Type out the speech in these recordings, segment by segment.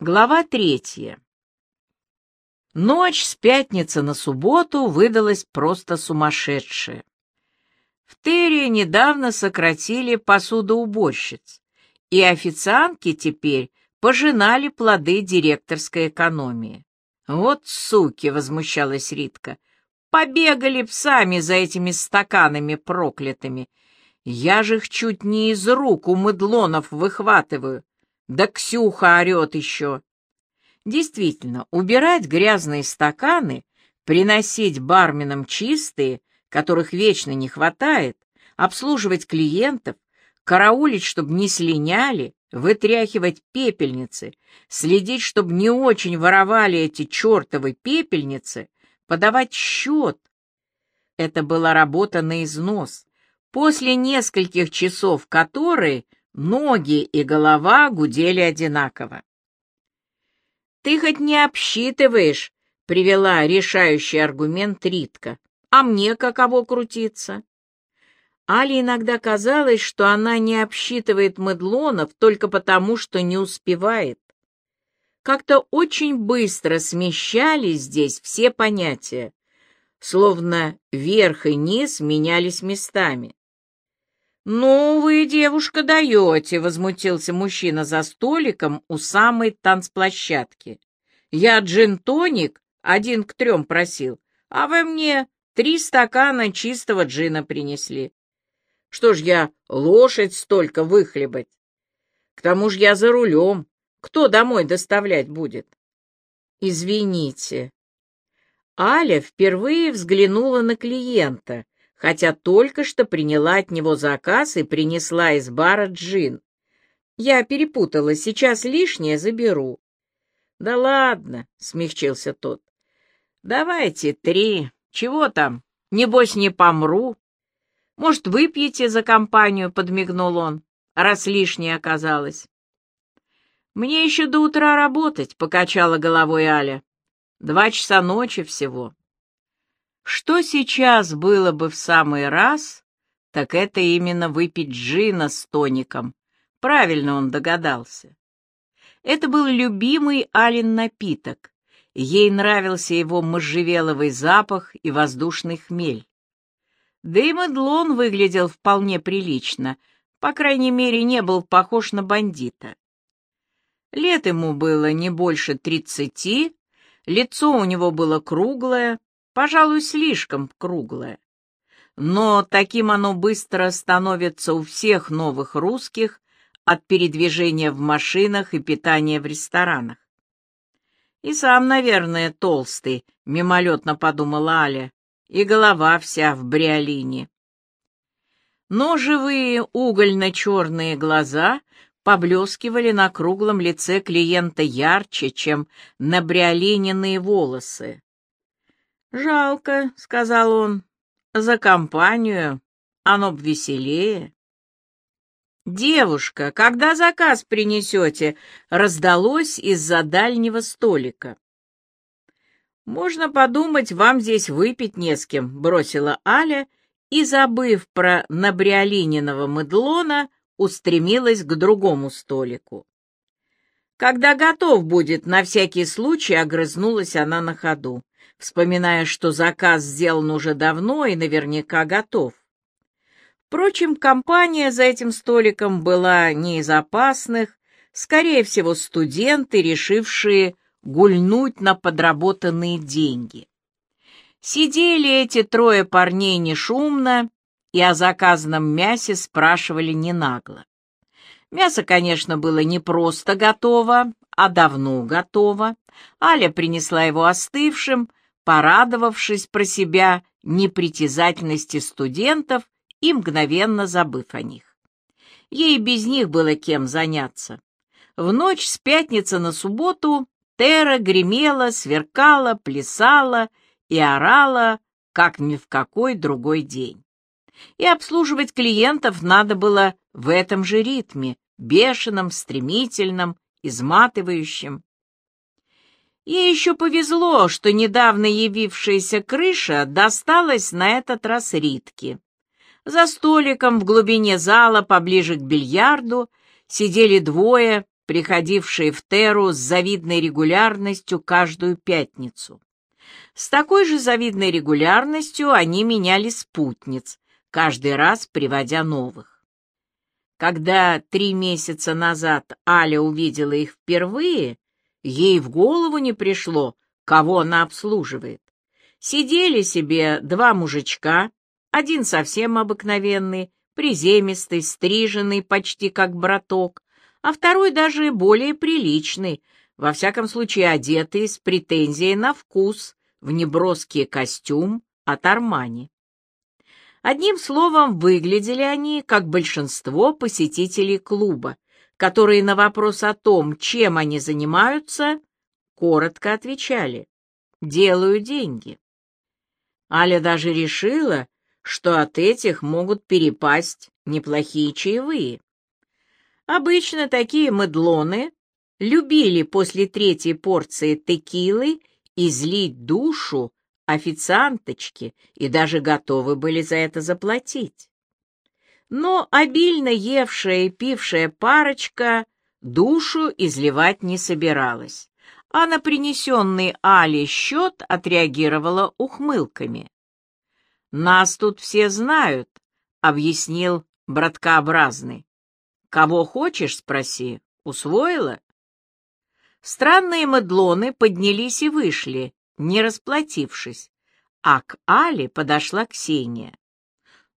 Глава третья. Ночь с пятницы на субботу выдалась просто сумасшедшая. В Терри недавно сократили посудоуборщиц, и официантки теперь пожинали плоды директорской экономии. «Вот суки!» — возмущалась Ритка. «Побегали б сами за этими стаканами проклятыми. Я же их чуть не из рук у мыдлонов выхватываю. Да Ксюха орет еще. Действительно, убирать грязные стаканы, приносить барменам чистые, которых вечно не хватает, обслуживать клиентов, караулить, чтобы не слиняли, вытряхивать пепельницы, следить, чтобы не очень воровали эти чертовы пепельницы, подавать счет. Это была работа на износ, после нескольких часов которой Ноги и голова гудели одинаково. «Ты хоть не обсчитываешь», — привела решающий аргумент Ритка. «А мне каково крутиться?» Али иногда казалось, что она не обсчитывает медлонов только потому, что не успевает. Как-то очень быстро смещались здесь все понятия, словно верх и низ менялись местами. «Ну, вы, девушка, даете», — возмутился мужчина за столиком у самой танцплощадки. «Я джин-тоник один к трем просил, а вы мне три стакана чистого джина принесли. Что ж я лошадь столько выхлебать? К тому же я за рулем. Кто домой доставлять будет?» «Извините». Аля впервые взглянула на клиента — хотя только что приняла от него заказ и принесла из бара джин. Я перепутала, сейчас лишнее заберу. — Да ладно, — смягчился тот. — Давайте три. Чего там? Небось, не помру. — Может, выпьете за компанию, — подмигнул он, раз лишнее оказалось. — Мне еще до утра работать, — покачала головой Аля. — Два часа ночи всего. Что сейчас было бы в самый раз, так это именно выпить джина с тоником. Правильно он догадался. Это был любимый Алин напиток. Ей нравился его можжевеловый запах и воздушный хмель. Да и Мэдлон выглядел вполне прилично, по крайней мере, не был похож на бандита. Лет ему было не больше тридцати, лицо у него было круглое, пожалуй, слишком круглое. Но таким оно быстро становится у всех новых русских от передвижения в машинах и питания в ресторанах. И сам, наверное, толстый, мимолетно подумала Аля, и голова вся в бриолине. Но живые угольно-черные глаза поблескивали на круглом лице клиента ярче, чем на бриолининые волосы. «Жалко», — сказал он, — «за компанию оно б веселее». «Девушка, когда заказ принесете?» — раздалось из-за дальнего столика. «Можно подумать, вам здесь выпить не с кем», — бросила Аля и, забыв про набриолининого мыдлона, устремилась к другому столику. Когда готов будет, на всякий случай огрызнулась она на ходу вспоминая, что заказ сделан уже давно и наверняка готов. Впрочем, компания за этим столиком была не из опасных, скорее всего, студенты, решившие гульнуть на подработанные деньги. Сидели эти трое парней не шумно и о заказанном мясе спрашивали не нагло. Мясо, конечно, было не просто готово, а давно готово. Аля принесла его остывшим, порадовавшись про себя непритязательности студентов и мгновенно забыв о них. Ей без них было кем заняться. В ночь с пятницы на субботу Тера гремела, сверкала, плясала и орала, как ни в какой другой день. И обслуживать клиентов надо было в этом же ритме, бешеном, стремительном, изматывающем. Ей еще повезло, что недавно явившаяся крыша досталась на этот раз Ритке. За столиком в глубине зала, поближе к бильярду, сидели двое приходившие в Теру с завидной регулярностью каждую пятницу. С такой же завидной регулярностью они меняли спутниц, каждый раз приводя новых. Когда три месяца назад Аля увидела их впервые, ей в голову не пришло, кого она обслуживает. Сидели себе два мужичка, один совсем обыкновенный, приземистый, стриженный почти как браток, а второй даже более приличный, во всяком случае одетый с претензией на вкус, в неброский костюм от Армани. Одним словом, выглядели они, как большинство посетителей клуба, которые на вопрос о том, чем они занимаются, коротко отвечали «делаю деньги». Аля даже решила, что от этих могут перепасть неплохие чаевые. Обычно такие медлоны любили после третьей порции текилы излить душу официанточки и даже готовы были за это заплатить. Но обильно евшая и пившая парочка душу изливать не собиралась, а на принесенный Али счет отреагировала ухмылками. «Нас тут все знают», — объяснил браткообразный. «Кого хочешь, спроси. Усвоила?» Странные мадлоны поднялись и вышли, не расплатившись, а к Але подошла Ксения.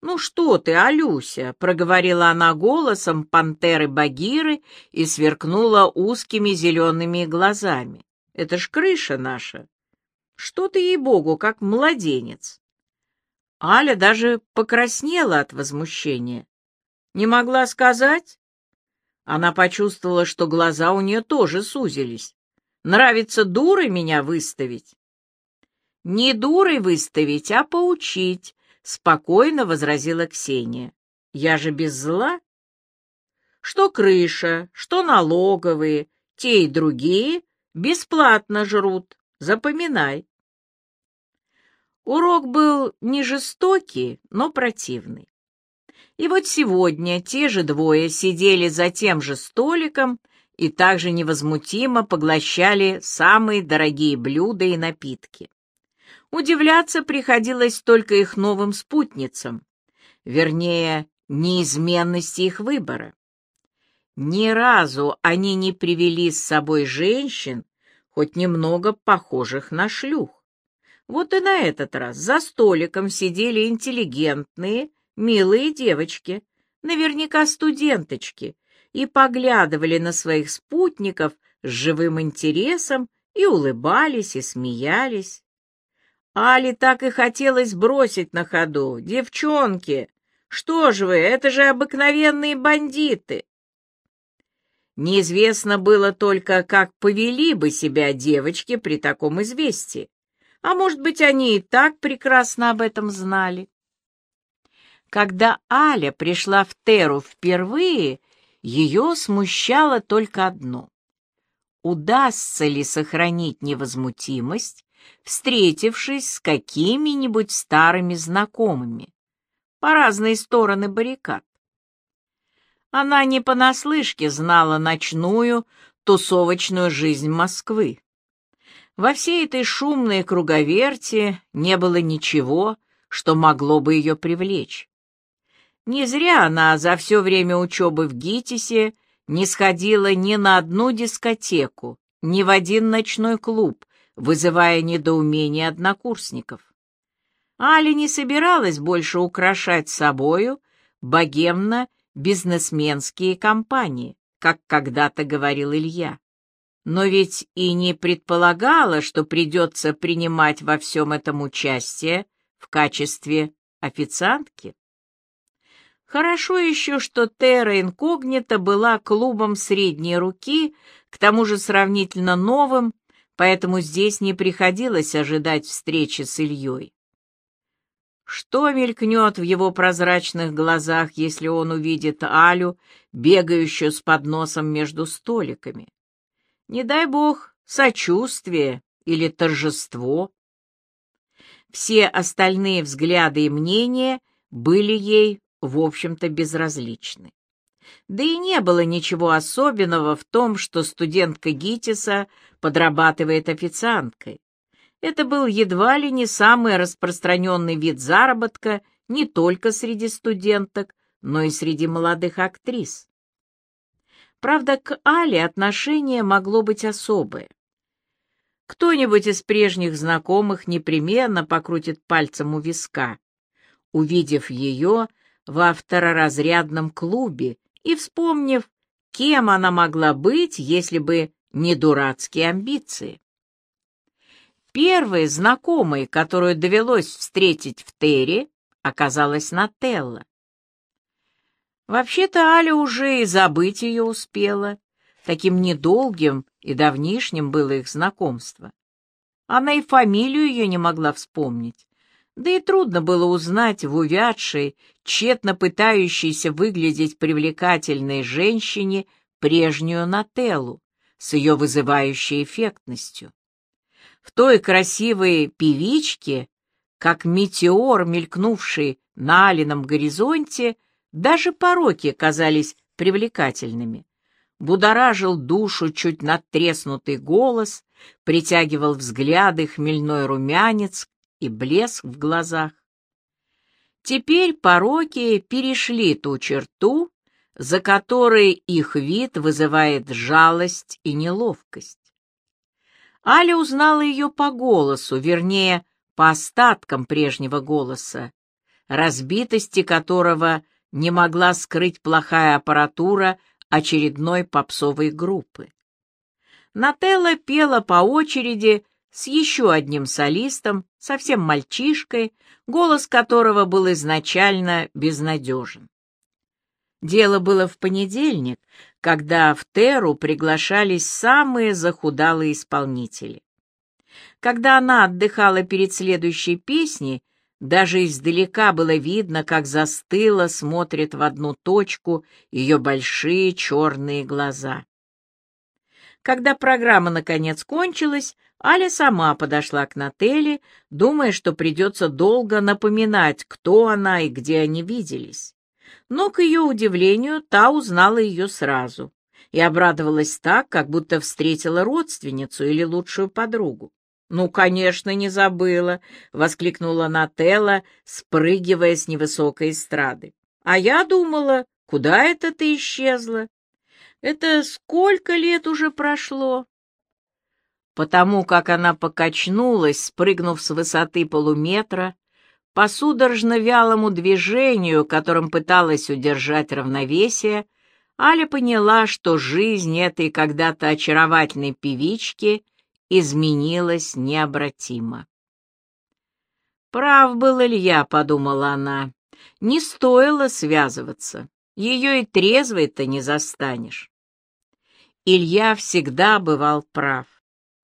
«Ну что ты, Алюся!» — проговорила она голосом пантеры Багиры и сверкнула узкими зелеными глазами. «Это ж крыша наша! Что ты, ей-богу, как младенец!» Аля даже покраснела от возмущения. «Не могла сказать?» Она почувствовала, что глаза у нее тоже сузились. «Нравится дурой меня выставить?» «Не дурой выставить, а поучить», — спокойно возразила Ксения. «Я же без зла». «Что крыша, что налоговые, те и другие бесплатно жрут. Запоминай». Урок был не жестокий, но противный. И вот сегодня те же двое сидели за тем же столиком и также невозмутимо поглощали самые дорогие блюда и напитки. Удивляться приходилось только их новым спутницам, вернее, неизменности их выбора. Ни разу они не привели с собой женщин, хоть немного похожих на шлюх. Вот и на этот раз за столиком сидели интеллигентные, милые девочки, наверняка студенточки, и поглядывали на своих спутников с живым интересом и улыбались и смеялись. Али так и хотелось бросить на ходу. «Девчонки, что же вы, это же обыкновенные бандиты!» Неизвестно было только, как повели бы себя девочки при таком известии. А может быть, они и так прекрасно об этом знали. Когда Аля пришла в Теру впервые, ее смущало только одно. Удастся ли сохранить невозмутимость, встретившись с какими-нибудь старыми знакомыми по разные стороны баррикад? Она не понаслышке знала ночную, тусовочную жизнь Москвы. Во всей этой шумной круговерти не было ничего, что могло бы ее привлечь. Не зря она за все время учебы в ГИТИСе не сходила ни на одну дискотеку, ни в один ночной клуб, вызывая недоумение однокурсников. Аля не собиралась больше украшать собою богемно-бизнесменские компании, как когда-то говорил Илья. Но ведь и не предполагала, что придется принимать во всем этом участие в качестве официантки. Хорошо еще, что Терра Инкогнита была клубом средней руки, к тому же сравнительно новым, поэтому здесь не приходилось ожидать встречи с Ильей. Что мелькнет в его прозрачных глазах, если он увидит Алю, бегающую с подносом между столиками? Не дай бог, сочувствие или торжество. Все остальные взгляды и мнения были ей в общем-то, безразличны. Да и не было ничего особенного в том, что студентка Гитиса подрабатывает официанткой. Это был едва ли не самый распространенный вид заработка не только среди студенток, но и среди молодых актрис. Правда, к Але отношение могло быть особое. Кто-нибудь из прежних знакомых непременно покрутит пальцем у виска, увидев ее во второразрядном клубе и вспомнив, кем она могла быть, если бы не дурацкие амбиции. Первой знакомой, которую довелось встретить в Терри, оказалась Нателла. Вообще-то Аля уже и забыть ее успела. Таким недолгим и давнишним было их знакомство. Она и фамилию ее не могла вспомнить. Да и трудно было узнать в увядшей, тщетно пытающейся выглядеть привлекательной женщине прежнюю Нателлу с ее вызывающей эффектностью. В той красивой певичке, как метеор, мелькнувший на алином горизонте, даже пороки казались привлекательными. Будоражил душу чуть надтреснутый голос, притягивал взгляды хмельной румянец и блеск в глазах. Теперь пороки перешли ту черту, за которой их вид вызывает жалость и неловкость. Аля узнала ее по голосу, вернее, по остаткам прежнего голоса, разбитости которого не могла скрыть плохая аппаратура очередной попсовой группы. Нателла пела по очереди с еще одним солистом, совсем мальчишкой, голос которого был изначально безнадежен. Дело было в понедельник, когда в Теру приглашались самые захудалые исполнители. Когда она отдыхала перед следующей песней, даже издалека было видно, как застыло, смотрит в одну точку ее большие черные глаза. Когда программа наконец кончилась, Аля сама подошла к Нателле, думая, что придется долго напоминать, кто она и где они виделись. Но, к ее удивлению, та узнала ее сразу и обрадовалась так, как будто встретила родственницу или лучшую подругу. «Ну, конечно, не забыла!» — воскликнула Нателла, спрыгивая с невысокой эстрады. «А я думала, куда это ты исчезла? Это сколько лет уже прошло?» Потому как она покачнулась, спрыгнув с высоты полуметра, по судорожно-вялому движению, которым пыталась удержать равновесие, Аля поняла, что жизнь этой когда-то очаровательной певички изменилась необратимо. «Прав был Илья», — подумала она, — «не стоило связываться, ее и трезвой-то не застанешь». Илья всегда бывал прав.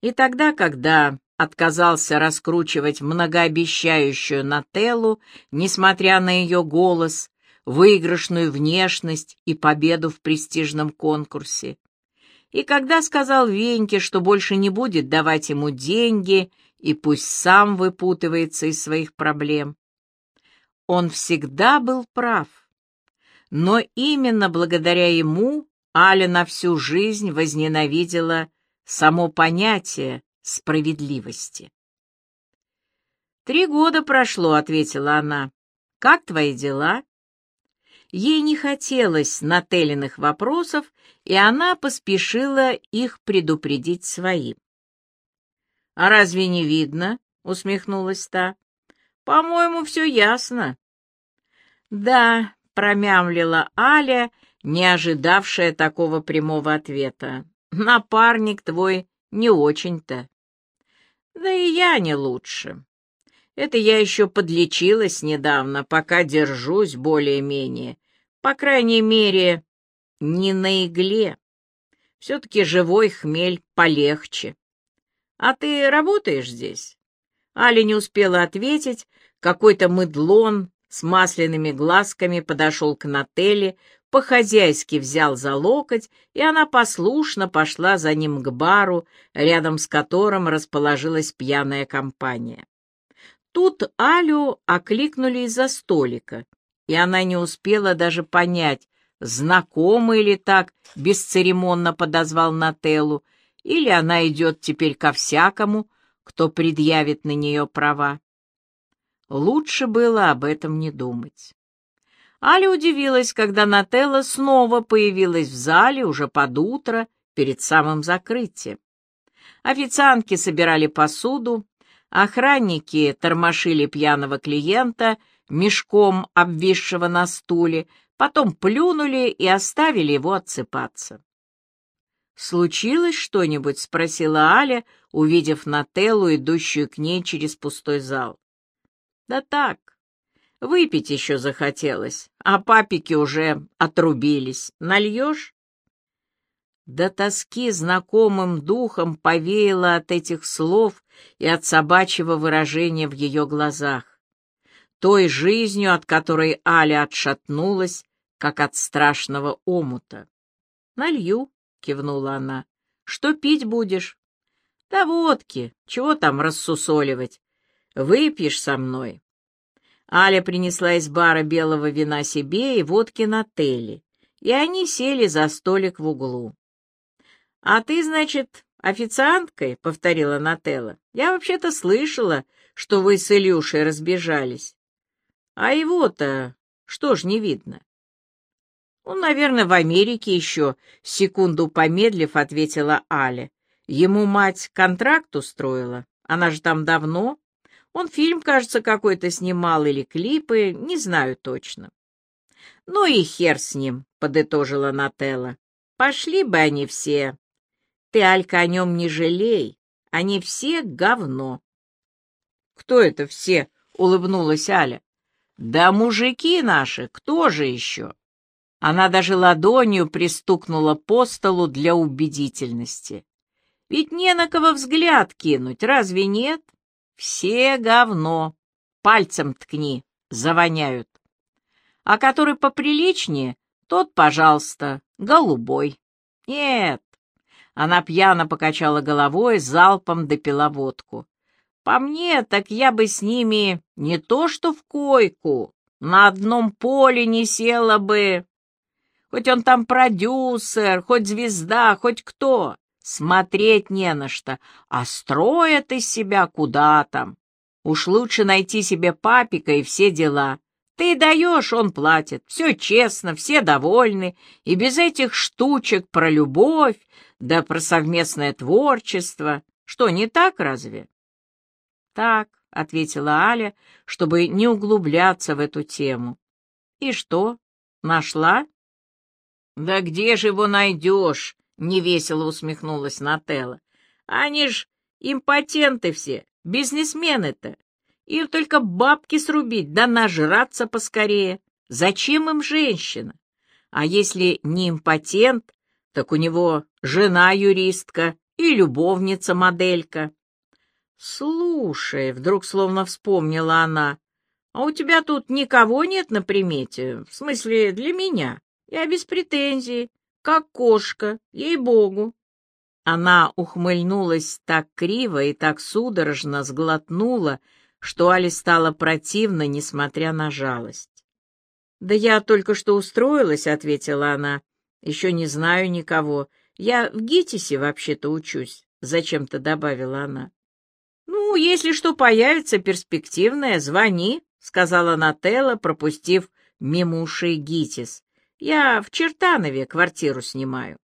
И тогда, когда отказался раскручивать многообещающую Нателлу, несмотря на ее голос, выигрышную внешность и победу в престижном конкурсе. И когда сказал Веньке, что больше не будет давать ему деньги и пусть сам выпутывается из своих проблем. Он всегда был прав. Но именно благодаря ему Аля на всю жизнь возненавидела само понятие справедливости. «Три года прошло», — ответила она. «Как твои дела?» Ей не хотелось нателенных вопросов, и она поспешила их предупредить своим. «А разве не видно?» — усмехнулась та. «По-моему, все ясно». «Да», — промямлила Аля, не ожидавшая такого прямого ответа. «Напарник твой не очень-то». «Да и я не лучше. Это я еще подлечилась недавно, пока держусь более-менее. По крайней мере, не на игле. Все-таки живой хмель полегче. А ты работаешь здесь?» Аля не успела ответить. Какой-то мыдлон с масляными глазками подошел к Нателле, по-хозяйски взял за локоть, и она послушно пошла за ним к бару, рядом с которым расположилась пьяная компания. Тут Алю окликнули из-за столика, и она не успела даже понять, знакомый ли так бесцеремонно подозвал Нателлу, или она идет теперь ко всякому, кто предъявит на нее права. Лучше было об этом не думать. Аля удивилась, когда Нателла снова появилась в зале уже под утро, перед самым закрытием. Официантки собирали посуду, охранники тормошили пьяного клиента, мешком обвисшего на стуле, потом плюнули и оставили его отсыпаться. «Случилось что-нибудь?» — спросила Аля, увидев Нателлу, идущую к ней через пустой зал. «Да так, выпить еще захотелось, а папики уже отрубились. Нальешь?» До тоски знакомым духом повеяло от этих слов и от собачьего выражения в ее глазах. Той жизнью, от которой Аля отшатнулась, как от страшного омута. «Налью», — кивнула она. «Что пить будешь?» «Да водки. Чего там рассусоливать? Выпьешь со мной». Аля принесла из бара белого вина себе и водки на теле, и они сели за столик в углу. «А ты, значит, официанткой?» — повторила Нателла. «Я вообще-то слышала, что вы с Илюшей разбежались. А его-то что ж не видно?» «Он, наверное, в Америке еще», — секунду помедлив, ответила Аля. «Ему мать контракт устроила. Она же там давно. Он фильм, кажется, какой-то снимал или клипы, не знаю точно». «Ну и хер с ним», — подытожила Нателла. «Пошли бы они все. Ты, Алька, о нем не жалей. Они все говно». «Кто это все?» — улыбнулась Аля. «Да мужики наши, кто же еще?» Она даже ладонью пристукнула по столу для убедительности. Ведь не на кого взгляд кинуть, разве нет? Все говно. Пальцем ткни, завоняют. А который поприличнее, тот, пожалуйста, голубой. Нет. Она пьяно покачала головой, залпом допила водку. По мне, так я бы с ними не то что в койку, на одном поле не села бы. Хоть он там продюсер, хоть звезда, хоть кто. Смотреть не на что, а строят из себя куда там. Уж лучше найти себе папика и все дела. Ты даешь, он платит. Все честно, все довольны. И без этих штучек про любовь, да про совместное творчество. Что, не так разве? Так, — ответила Аля, чтобы не углубляться в эту тему. И что, нашла? «Да где же его найдешь?» — невесело усмехнулась Нателла. «Они ж импотенты все, бизнесмены-то. Им только бабки срубить, да нажраться поскорее. Зачем им женщина? А если не импотент, так у него жена-юристка и любовница-моделька». «Слушай», — вдруг словно вспомнила она, — «а у тебя тут никого нет на примете? В смысле, для меня?» Я без претензий, как кошка, ей-богу. Она ухмыльнулась так криво и так судорожно сглотнула, что Али стало противно, несмотря на жалость. «Да я только что устроилась», — ответила она. «Еще не знаю никого. Я в ГИТИСе вообще-то учусь», — зачем-то добавила она. «Ну, если что появится перспективное, звони», — сказала Нателла, пропустив мимо ушей ГИТИС. Я в Чертанове квартиру снимаю.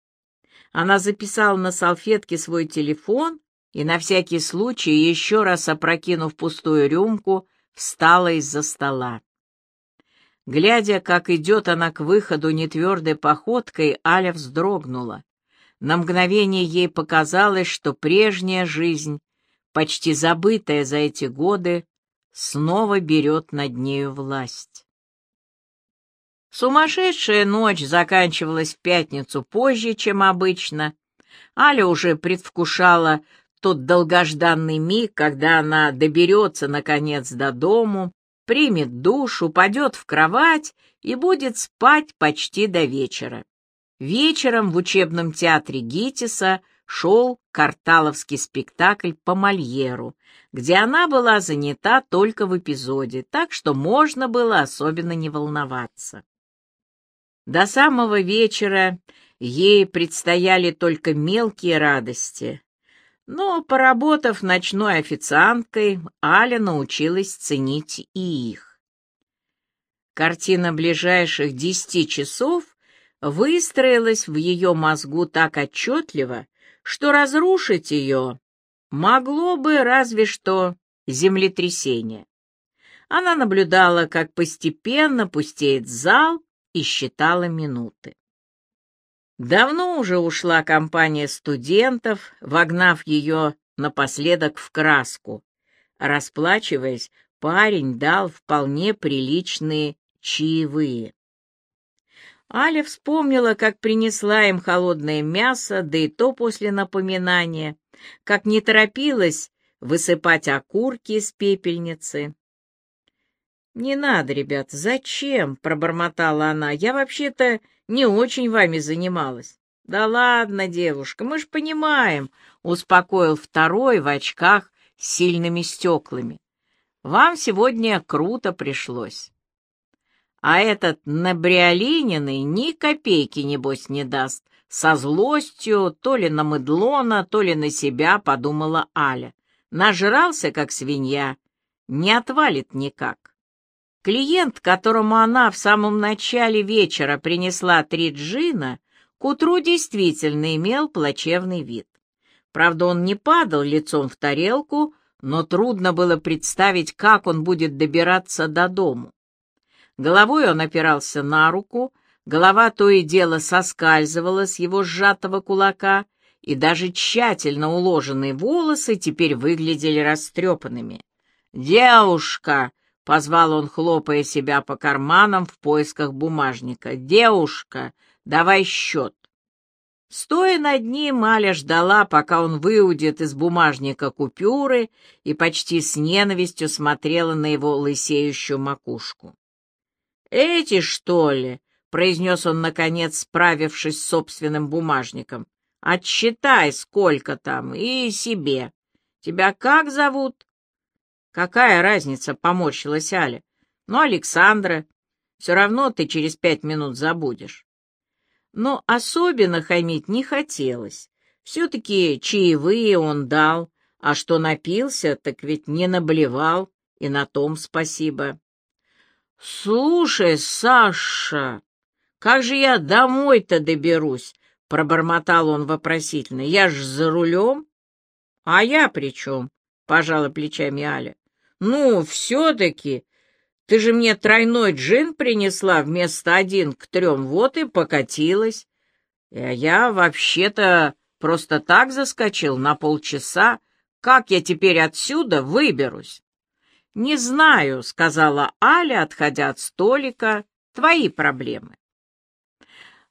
Она записала на салфетке свой телефон и на всякий случай, еще раз опрокинув пустую рюмку, встала из-за стола. Глядя, как идет она к выходу нетвердой походкой, Аля вздрогнула. На мгновение ей показалось, что прежняя жизнь, почти забытая за эти годы, снова берет над нею власть. Сумасшедшая ночь заканчивалась в пятницу позже, чем обычно. Аля уже предвкушала тот долгожданный миг, когда она доберется, наконец, до дому, примет душ, упадет в кровать и будет спать почти до вечера. Вечером в учебном театре Гитиса шел карталовский спектакль по Мольеру, где она была занята только в эпизоде, так что можно было особенно не волноваться. До самого вечера ей предстояли только мелкие радости. Но, поработав ночной официанткой, Аля научилась ценить и их. Картина ближайших десяти часов выстроилась в ее мозгу так отчетливо, что разрушить ее могло бы разве что землетрясение. Она наблюдала, как постепенно пустеет зал и считала минуты. Давно уже ушла компания студентов, вогнав ее напоследок в краску. Расплачиваясь, парень дал вполне приличные чаевые. Аля вспомнила, как принесла им холодное мясо, да и то после напоминания, как не торопилась высыпать окурки из пепельницы. «Не надо, ребят, зачем?» — пробормотала она. «Я вообще-то не очень вами занималась». «Да ладно, девушка, мы ж понимаем», — успокоил второй в очках с сильными стеклами. «Вам сегодня круто пришлось». А этот набриолининый ни копейки, небось, не даст. Со злостью то ли на Мыдлона, то ли на себя, подумала Аля. Нажрался, как свинья, не отвалит никак. Клиент, которому она в самом начале вечера принесла три джина, к утру действительно имел плачевный вид. Правда, он не падал лицом в тарелку, но трудно было представить, как он будет добираться до дому. Головой он опирался на руку, голова то и дело соскальзывала с его сжатого кулака, и даже тщательно уложенные волосы теперь выглядели растрепанными. «Девушка!» — позвал он, хлопая себя по карманам в поисках бумажника. «Девушка, давай счет!» Стоя над ним, Маля ждала, пока он выудит из бумажника купюры и почти с ненавистью смотрела на его лысеющую макушку. «Эти, что ли?» — произнес он, наконец, справившись с собственным бумажником. «Отсчитай, сколько там, и себе. Тебя как зовут?» «Какая разница?» — поморщилась Аля. «Ну, Александра. Все равно ты через пять минут забудешь». Но особенно хамить не хотелось. Все-таки чаевые он дал, а что напился, так ведь не наблевал, и на том спасибо. «Слушай, Саша, как же я домой-то доберусь?» — пробормотал он вопросительно. «Я ж за рулем». «А я при чем?» — пожала плечами Аля. «Ну, все-таки, ты же мне тройной джин принесла вместо один к трем, вот и покатилась. А я вообще-то просто так заскочил на полчаса. Как я теперь отсюда выберусь?» «Не знаю», — сказала Аля, отходя от столика, — «твои проблемы».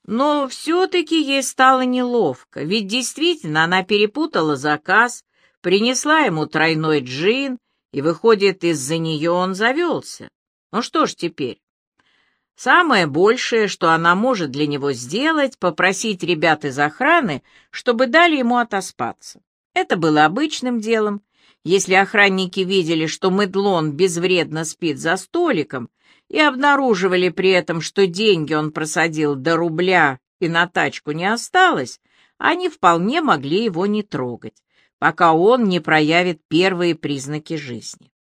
Но все-таки ей стало неловко, ведь действительно она перепутала заказ, принесла ему тройной джин, и, выходит, из-за нее он завелся. Ну что ж теперь? Самое большее, что она может для него сделать, попросить ребят из охраны, чтобы дали ему отоспаться. Это было обычным делом, если охранники видели, что Медлон безвредно спит за столиком, и обнаруживали при этом, что деньги он просадил до рубля и на тачку не осталось, они вполне могли его не трогать, пока он не проявит первые признаки жизни.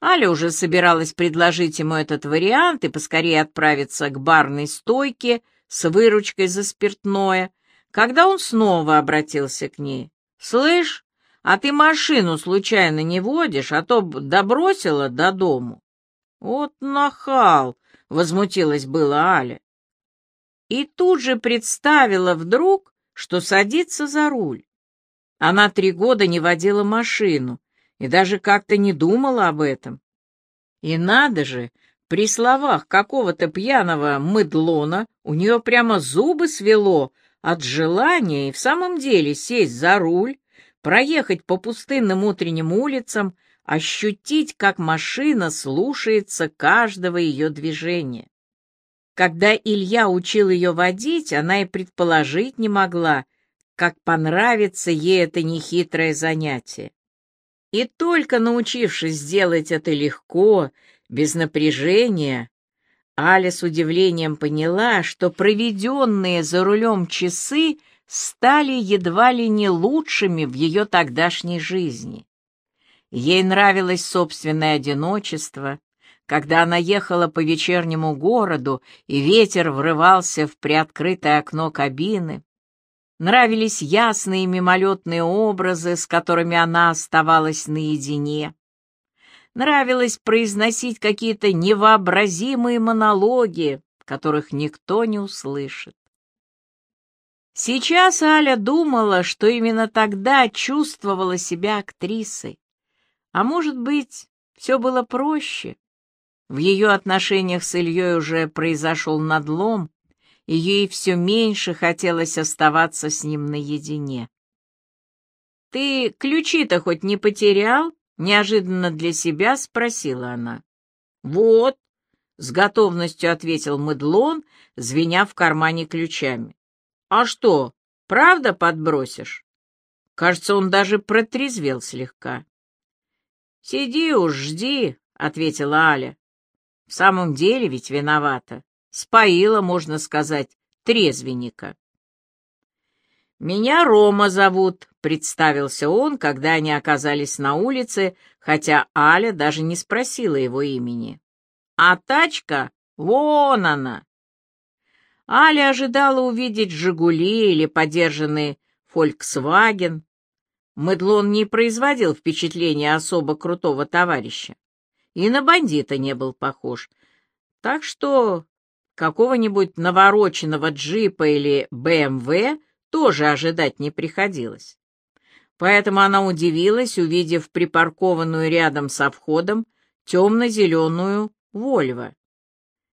Аля уже собиралась предложить ему этот вариант и поскорее отправиться к барной стойке с выручкой за спиртное, когда он снова обратился к ней. «Слышь, а ты машину случайно не водишь, а то добросила до дому. Вот нахал, — возмутилась была Аля. И тут же представила вдруг, что садится за руль. Она три года не водила машину и даже как-то не думала об этом. И надо же, при словах какого-то пьяного мыдлона у нее прямо зубы свело от желания и в самом деле сесть за руль проехать по пустынным утренним улицам, ощутить, как машина слушается каждого ее движения. Когда Илья учил ее водить, она и предположить не могла, как понравится ей это нехитрое занятие. И только научившись делать это легко, без напряжения, Аля с удивлением поняла, что проведенные за рулем часы стали едва ли не лучшими в ее тогдашней жизни. Ей нравилось собственное одиночество, когда она ехала по вечернему городу, и ветер врывался в приоткрытое окно кабины. Нравились ясные мимолетные образы, с которыми она оставалась наедине. Нравилось произносить какие-то невообразимые монологи, которых никто не услышит. Сейчас Аля думала, что именно тогда чувствовала себя актрисой. А может быть, все было проще. В ее отношениях с Ильей уже произошел надлом, и ей все меньше хотелось оставаться с ним наедине. «Ты ключи-то хоть не потерял?» Неожиданно для себя спросила она. «Вот», — с готовностью ответил Мыдлон, звеня в кармане ключами. «А что, правда подбросишь?» Кажется, он даже протрезвел слегка. «Сиди уж, жди», — ответила Аля. «В самом деле ведь виновата. Споила, можно сказать, трезвенника». «Меня Рома зовут», — представился он, когда они оказались на улице, хотя Аля даже не спросила его имени. «А тачка? Вон она!» Аля ожидала увидеть «Жигули» или подержанный «Фольксваген». Мэдлон не производил впечатления особо крутого товарища. И на бандита не был похож. Так что какого-нибудь навороченного джипа или БМВ тоже ожидать не приходилось. Поэтому она удивилась, увидев припаркованную рядом со входом темно-зеленую «Вольво».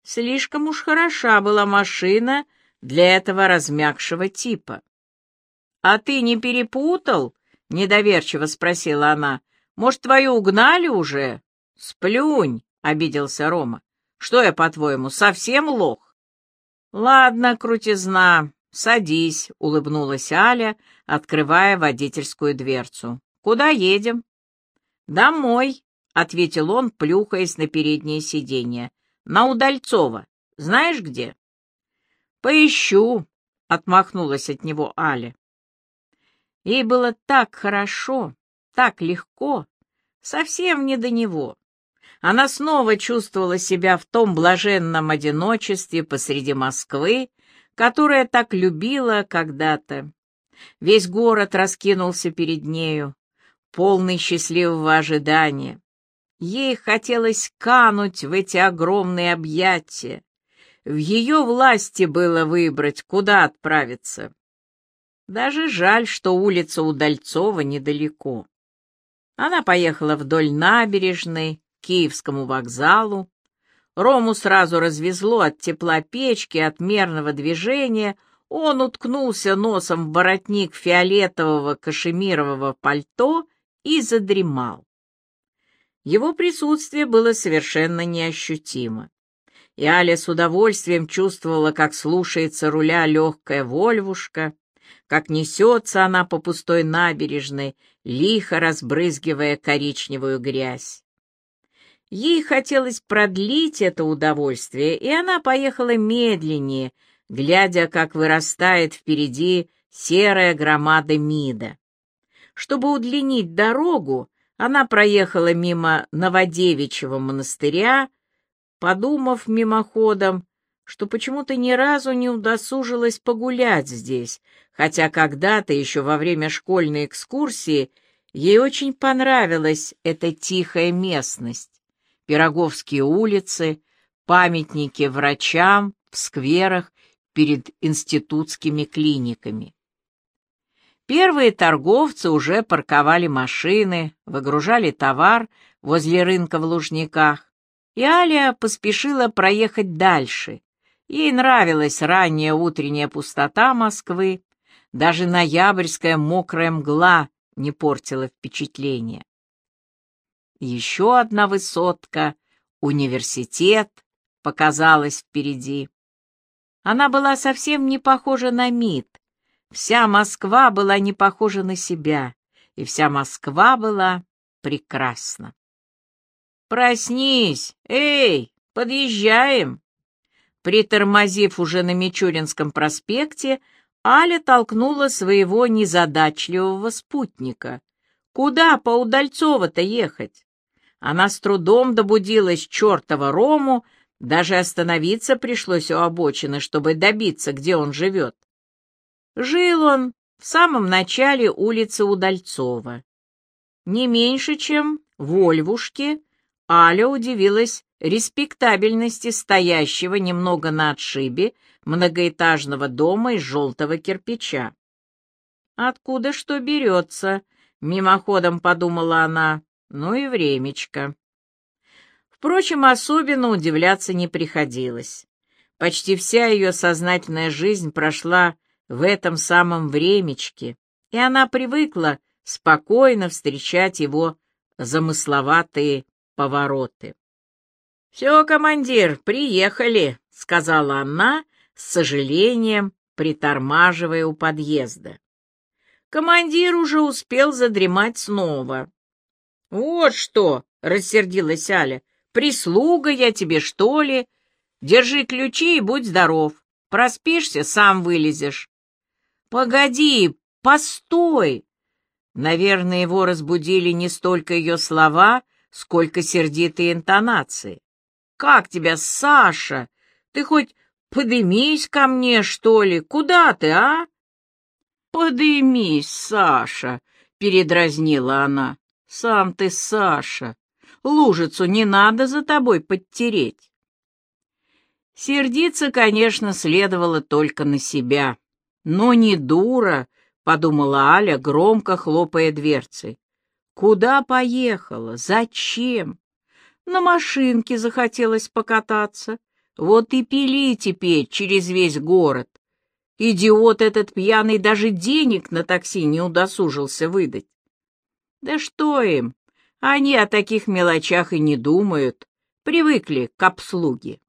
Слишком уж хороша была машина для этого размягшего типа. «А ты не перепутал?» — недоверчиво спросила она. «Может, твою угнали уже?» «Сплюнь!» — обиделся Рома. «Что я, по-твоему, совсем лох?» «Ладно, крутизна, «Садись», — улыбнулась Аля, открывая водительскую дверцу. «Куда едем?» «Домой», — ответил он, плюхаясь на переднее сиденье. «На Удальцова. Знаешь где?» «Поищу», — отмахнулась от него Аля. Ей было так хорошо, так легко, совсем не до него. Она снова чувствовала себя в том блаженном одиночестве посреди Москвы, которая так любила когда-то. Весь город раскинулся перед нею, полный счастливого ожидания. Ей хотелось кануть в эти огромные объятия. В ее власти было выбрать, куда отправиться. Даже жаль, что улица Удальцова недалеко. Она поехала вдоль набережной, Киевскому вокзалу, Рому сразу развезло от тепла печки, от мерного движения. Он уткнулся носом в воротник фиолетового кашемирового пальто и задремал. Его присутствие было совершенно неощутимо. И Аля с удовольствием чувствовала, как слушается руля легкая вольвушка, как несется она по пустой набережной, лихо разбрызгивая коричневую грязь. Ей хотелось продлить это удовольствие, и она поехала медленнее, глядя, как вырастает впереди серая громада Мида. Чтобы удлинить дорогу, она проехала мимо Новодевичьего монастыря, подумав мимоходом, что почему-то ни разу не удосужилась погулять здесь, хотя когда-то, еще во время школьной экскурсии, ей очень понравилась эта тихая местность. Пироговские улицы, памятники врачам в скверах перед институтскими клиниками. Первые торговцы уже парковали машины, выгружали товар возле рынка в Лужниках, и Алия поспешила проехать дальше. Ей нравилась ранняя утренняя пустота Москвы, даже ноябрьская мокрая мгла не портила впечатление. Еще одна высотка, университет, показалась впереди. Она была совсем не похожа на МИД. Вся Москва была не похожа на себя, и вся Москва была прекрасна. «Проснись! Эй, подъезжаем!» Притормозив уже на Мичуринском проспекте, Аля толкнула своего незадачливого спутника. «Куда по Удальцово-то ехать?» Она с трудом добудилась чертова Рому, даже остановиться пришлось у обочины, чтобы добиться, где он живет. Жил он в самом начале улицы Удальцова. Не меньше, чем в Ольвушке, Аля удивилась респектабельности стоящего немного на отшибе многоэтажного дома из желтого кирпича. «Откуда что берется?» — мимоходом подумала она. «Ну и времечко». Впрочем, особенно удивляться не приходилось. Почти вся ее сознательная жизнь прошла в этом самом времечке, и она привыкла спокойно встречать его замысловатые повороты. «Все, командир, приехали», — сказала она с сожалением, притормаживая у подъезда. Командир уже успел задремать снова. «Вот что!» — рассердилась Аля. «Прислуга я тебе, что ли? Держи ключи и будь здоров. Проспишься, сам вылезешь». «Погоди, постой!» Наверное, его разбудили не столько ее слова, сколько сердитые интонации. «Как тебя, Саша? Ты хоть подымись ко мне, что ли? Куда ты, а?» «Подымись, Саша!» — передразнила она. «Сам ты, Саша! Лужицу не надо за тобой подтереть!» Сердиться, конечно, следовало только на себя. Но не дура, — подумала Аля, громко хлопая дверцей. Куда поехала? Зачем? На машинке захотелось покататься. Вот и пили теперь через весь город. Идиот этот пьяный даже денег на такси не удосужился выдать. Да что им? Они о таких мелочах и не думают. Привыкли к обслуге.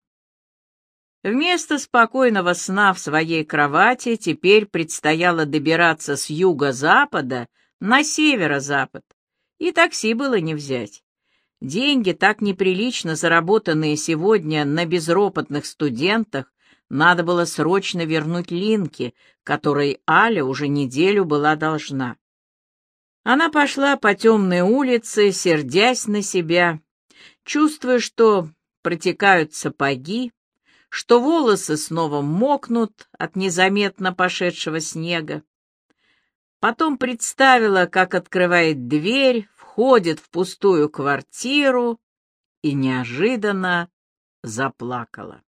Вместо спокойного сна в своей кровати теперь предстояло добираться с юго-запада на северо-запад, и такси было не взять. Деньги, так неприлично заработанные сегодня на безропотных студентах, надо было срочно вернуть Линке, которой Аля уже неделю была должна. Она пошла по темной улице, сердясь на себя, чувствуя, что протекают сапоги, что волосы снова мокнут от незаметно пошедшего снега. Потом представила, как открывает дверь, входит в пустую квартиру и неожиданно заплакала.